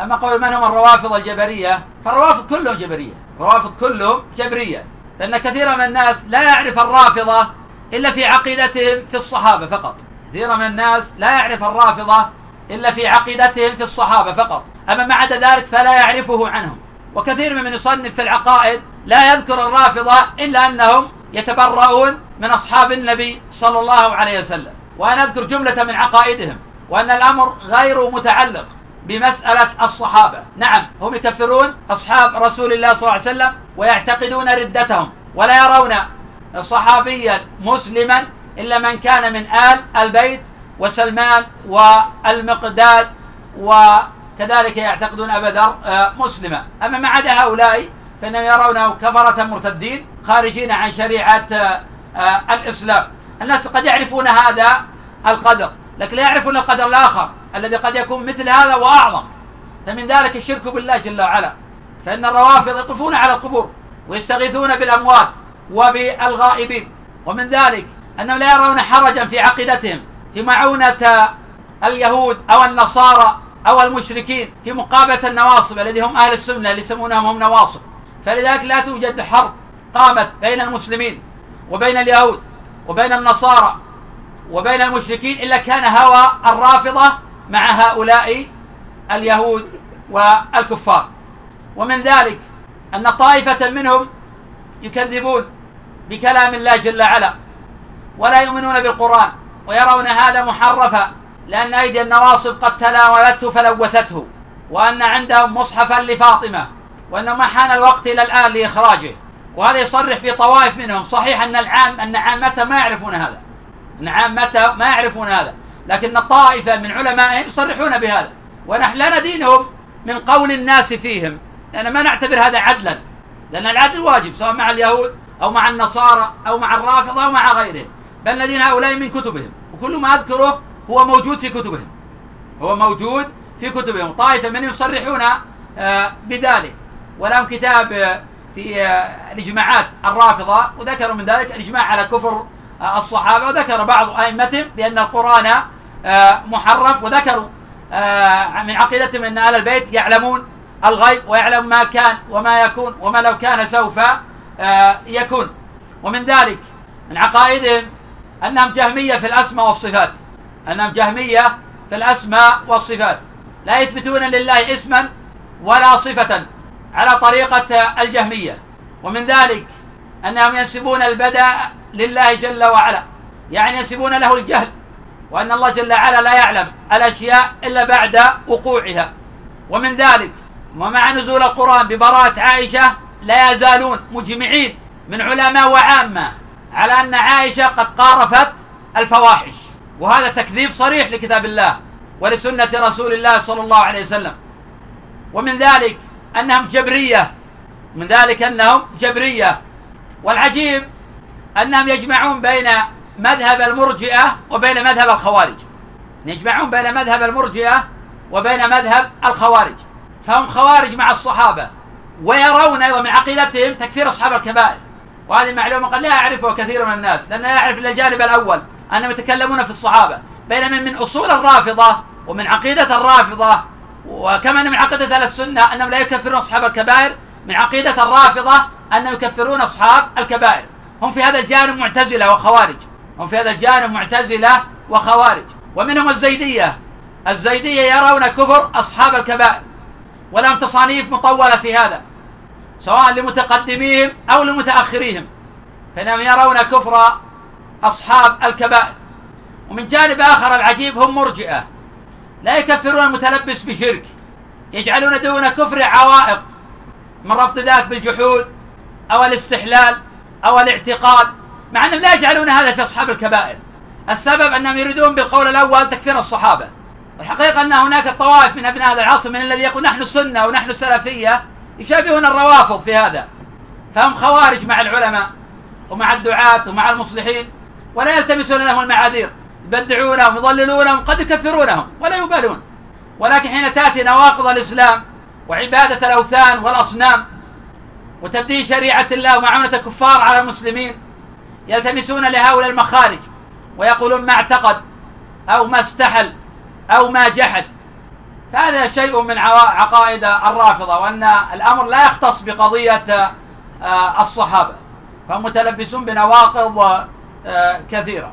أما قول من هم الروافض الجبرية؟ فالروافض كلهم جبرية. الروافض كلهم جبرية. لأن كثيرا من الناس لا يعرف الرافضة إلا في عقيدتهم في الصحابة فقط. كثيرا من الناس لا يعرف الرافضة إلا في عقيدتهم في الصحابة فقط. أما ما عدا ذلك فلا يعرفه عنهم. وكثير من يصنف في العقائد لا يذكر الرافضة إلا أنهم يتبرؤون من أصحاب النبي صلى الله عليه وسلم. وأنا أذكر جملة من عقائدهم. وأن الأمر غير متعلق. بمسألة الصحابة. نعم هم يكفرون أصحاب رسول الله صلى الله عليه وسلم ويعتقدون ردتهم ولا يرون صحابيا مسلما إلا من كان من آل البيت وسلمان والمقداد وكذلك يعتقدون أبا ذر آه، مسلما. أما ما عدا هؤلاء فإنهم يرونه كفرة مرتدين خارجين عن شريعة آه، آه، الإسلام. الناس قد يعرفون هذا القدر لكن لا يعرفون القدر الآخر. الذي قد يكون مثل هذا وأعظم. فمن ذلك الشرك بالله جل وعلا. فإن الروافض يطوفون على القبور ويستغيثون بالأموات وبالغائبين. ومن ذلك أنهم لا يرون حرجا في عقيدتهم في معونة اليهود أو النصارى أو المشركين في مقابلة النواصب الذي هم أهل السنة اللي يسمونهم هم نواصب. فلذلك لا توجد حرب قامت بين المسلمين وبين اليهود وبين النصارى وبين المشركين إلا كان هوى الرافضة مع هؤلاء اليهود والكفار. ومن ذلك أن طائفة منهم يكذبون بكلام الله جل وعلا ولا يؤمنون بالقرآن ويرون هذا محرفا لأن أيدي النواصب قد تناولته فلوثته وأن عندهم مصحفا لفاطمة وأنه ما حان الوقت إلى الآن لإخراجه. وهذا يصرح بطوائف منهم. صحيح أن العام أن عامته ما يعرفون هذا. أن عامته ما يعرفون هذا. لكن الطائفة من علمائهم يصرحون بهذا. ونحن لا ندينهم من قول الناس فيهم. لأن ما نعتبر هذا عدلا. لأن العدل واجب سواء مع اليهود أو مع النصارى أو مع الرافضة أو مع غيرهم. بل ندين هؤلاء من كتبهم. وكل ما أذكره هو موجود في كتبهم. هو موجود في كتبهم. طائفة من يصرحون آه، بذلك. ولهم كتاب آه، في آه، الإجماعات الرافضة. وذكروا من ذلك الإجماع على كفر الصحابة. وذكر بعض أئمتهم بأن القرآن محرف وذكروا. من عقيدتهم أن أهل البيت يعلمون الغيب ويعلم ما كان وما يكون وما لو كان سوف يكون. ومن ذلك من عقائدهم أنهم جهمية في الأسماء والصفات. أنهم جهمية في الأسماء والصفات. لا يثبتون لله اسما ولا صفة على طريقة الجهمية. ومن ذلك أنهم ينسبون البدء لله جل وعلا. يعني ينسبون له الجهل. وأن الله جل وعلا لا يعلم الأشياء إلا بعد وقوعها. ومن ذلك ومع نزول القرآن ببراءة عائشة لا يزالون مجمعين من علماء وعامة على أن عائشة قد قارفت الفواحش. وهذا تكذيب صريح لكتاب الله ولسنة رسول الله صلى الله عليه وسلم. ومن ذلك أنهم جبرية. من ذلك أنهم جبرية. والعجيب أنهم يجمعون بين مذهب المرجئة وبين مذهب الخوارج. يجمعون بين مذهب المرجئة وبين مذهب الخوارج. فهم خوارج مع الصحابة ويرون أيضا من عقيدتهم تكفير أصحاب الكبائر. وهذه معلومة قد لا يعرفها كثير من الناس لأنه لا يعرف إلا الجانب الأول أنهم يتكلمون في الصحابة. بينما من أصول الرافضة ومن عقيدة الرافضة وكما من عقيدة أهل السنة أنهم لا يكفرون أصحاب الكبائر. من عقيدة الرافضة أنهم يكفرون أصحاب الكبائر. هم في هذا الجانب معتزلة وخوارج. هم في هذا الجانب معتزلة وخوارج. ومنهم الزيدية. الزيدية يرون كفر أصحاب الكبائر ولهم تصانيف مطولة في هذا سواء لمتقدميهم أو لمتأخريهم. فإنهم يرون كفر أصحاب الكبائر. ومن جانب آخر العجيب هم مرجئة. لا يكفرون المتلبس بشرك يجعلون دون كفر عوائق من ربط ذاك بالجحود أو الاستحلال أو الاعتقاد. مع أنهم لا يجعلون هذا في أصحاب الكبائر. السبب أنهم يريدون بالقول الأول تكفير الصحابة. الحقيقة أن هناك طوائف من أبناء هذا العصر من الذي يقول نحن السنة ونحن السلفية يشابهون الروافض في هذا. فهم خوارج مع العلماء ومع الدعاة ومع المصلحين ولا يلتمسون لهم المعاذير. يبدعونهم يضللونهم قد يكفرونهم ولا يبالون. ولكن حين تأتي نواقض الإسلام وعبادة الأوثان والأصنام وتبديل شريعة الله ومعونة الكفار على المسلمين يلتمسون لهؤلاء المخارج ويقولون ما اعتقد أو ما استحل أو ما جحد. فهذا شيء من عقائد الرافضة وأن الأمر لا يختص بقضية الصحابة فهم متلبسون بنواقض كثيرة.